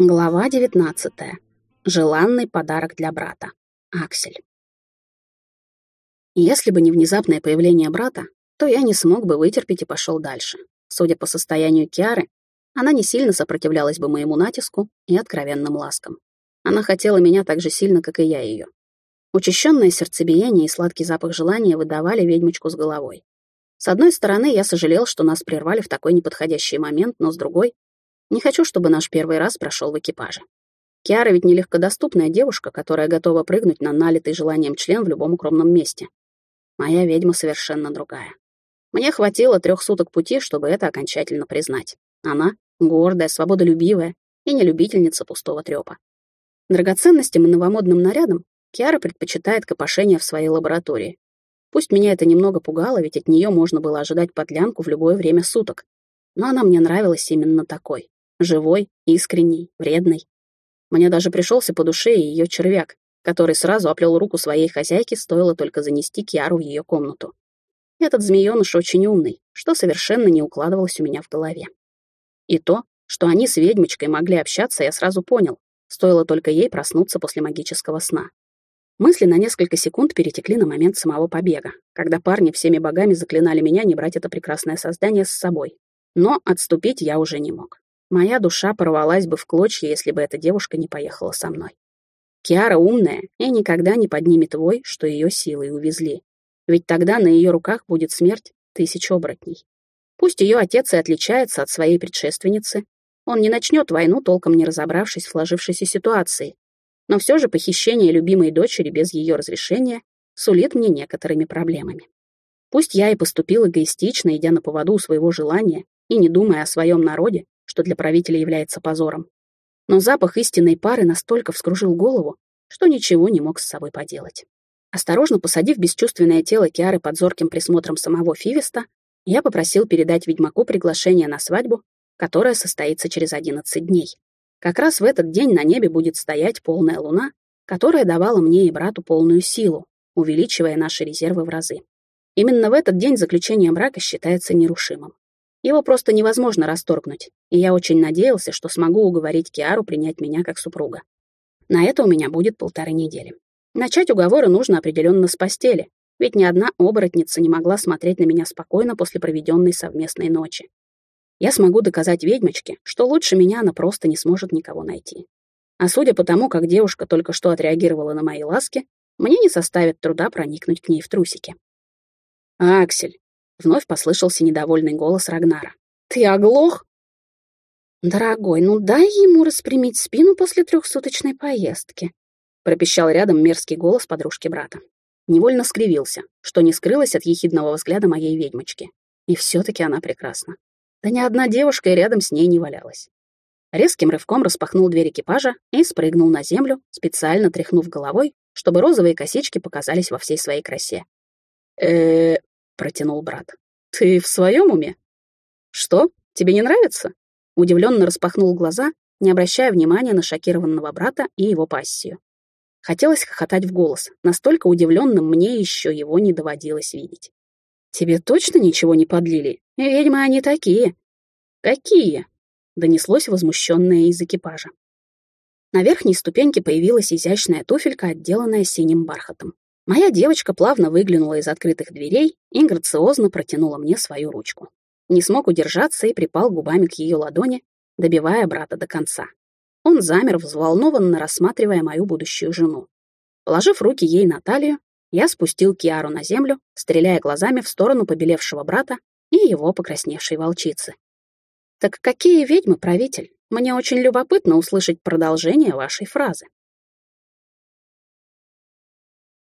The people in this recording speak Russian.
Глава 19. Желанный подарок для брата. Аксель. Если бы не внезапное появление брата, то я не смог бы вытерпеть и пошел дальше. Судя по состоянию Киары, она не сильно сопротивлялась бы моему натиску и откровенным ласкам. Она хотела меня так же сильно, как и я ее. Учащенное сердцебиение и сладкий запах желания выдавали ведьмочку с головой. С одной стороны, я сожалел, что нас прервали в такой неподходящий момент, но с другой, не хочу, чтобы наш первый раз прошел в экипаже. Киара ведь нелегкодоступная девушка, которая готова прыгнуть на налитый желанием член в любом укромном месте. Моя ведьма совершенно другая. Мне хватило трех суток пути, чтобы это окончательно признать. Она — гордая, свободолюбивая и не любительница пустого трёпа. Драгоценностям и новомодным нарядам Киара предпочитает копошение в своей лаборатории. Пусть меня это немного пугало, ведь от нее можно было ожидать подлянку в любое время суток. Но она мне нравилась именно такой. Живой, искренний, вредный. Мне даже пришелся по душе и ее червяк, который сразу оплел руку своей хозяйки, стоило только занести Киару в ее комнату. Этот змееныш очень умный, что совершенно не укладывалось у меня в голове. И то, что они с ведьмочкой могли общаться, я сразу понял, стоило только ей проснуться после магического сна. Мысли на несколько секунд перетекли на момент самого побега, когда парни всеми богами заклинали меня не брать это прекрасное создание с собой. Но отступить я уже не мог. Моя душа порвалась бы в клочья, если бы эта девушка не поехала со мной. Киара умная и никогда не поднимет вой, что ее силой увезли. Ведь тогда на ее руках будет смерть тысяч оборотней. Пусть ее отец и отличается от своей предшественницы, он не начнет войну, толком не разобравшись в сложившейся ситуации. Но все же похищение любимой дочери без ее разрешения сулит мне некоторыми проблемами. Пусть я и поступил эгоистично, идя на поводу у своего желания и не думая о своем народе, что для правителя является позором. Но запах истинной пары настолько вскружил голову, что ничего не мог с собой поделать. Осторожно посадив бесчувственное тело Киары под зорким присмотром самого Фивиста, я попросил передать ведьмаку приглашение на свадьбу, которая состоится через 11 дней. Как раз в этот день на небе будет стоять полная луна, которая давала мне и брату полную силу, увеличивая наши резервы в разы. Именно в этот день заключение брака считается нерушимым. Его просто невозможно расторгнуть, и я очень надеялся, что смогу уговорить Киару принять меня как супруга. На это у меня будет полторы недели. Начать уговоры нужно определенно с постели, ведь ни одна оборотница не могла смотреть на меня спокойно после проведенной совместной ночи. Я смогу доказать ведьмочке, что лучше меня она просто не сможет никого найти. А судя по тому, как девушка только что отреагировала на мои ласки, мне не составит труда проникнуть к ней в трусики. «Аксель, Вновь послышался недовольный голос Рагнара. «Ты оглох?» «Дорогой, ну дай ему распрямить спину после трехсуточной поездки», пропищал рядом мерзкий голос подружки брата. Невольно скривился, что не скрылось от ехидного взгляда моей ведьмочки. И все-таки она прекрасна. Да ни одна девушка и рядом с ней не валялась. Резким рывком распахнул дверь экипажа и спрыгнул на землю, специально тряхнув головой, чтобы розовые косички показались во всей своей красе. э протянул брат. «Ты в своем уме?» «Что, тебе не нравится?» Удивленно распахнул глаза, не обращая внимания на шокированного брата и его пассию. Хотелось хохотать в голос, настолько удивленным мне еще его не доводилось видеть. «Тебе точно ничего не подлили? Ведьмы они такие». «Какие?» — донеслось возмущенное из экипажа. На верхней ступеньке появилась изящная туфелька, отделанная синим бархатом. Моя девочка плавно выглянула из открытых дверей и грациозно протянула мне свою ручку. Не смог удержаться и припал губами к ее ладони, добивая брата до конца. Он замер, взволнованно рассматривая мою будущую жену. Положив руки ей на талию, я спустил Киару на землю, стреляя глазами в сторону побелевшего брата и его покрасневшей волчицы. «Так какие ведьмы, правитель? Мне очень любопытно услышать продолжение вашей фразы».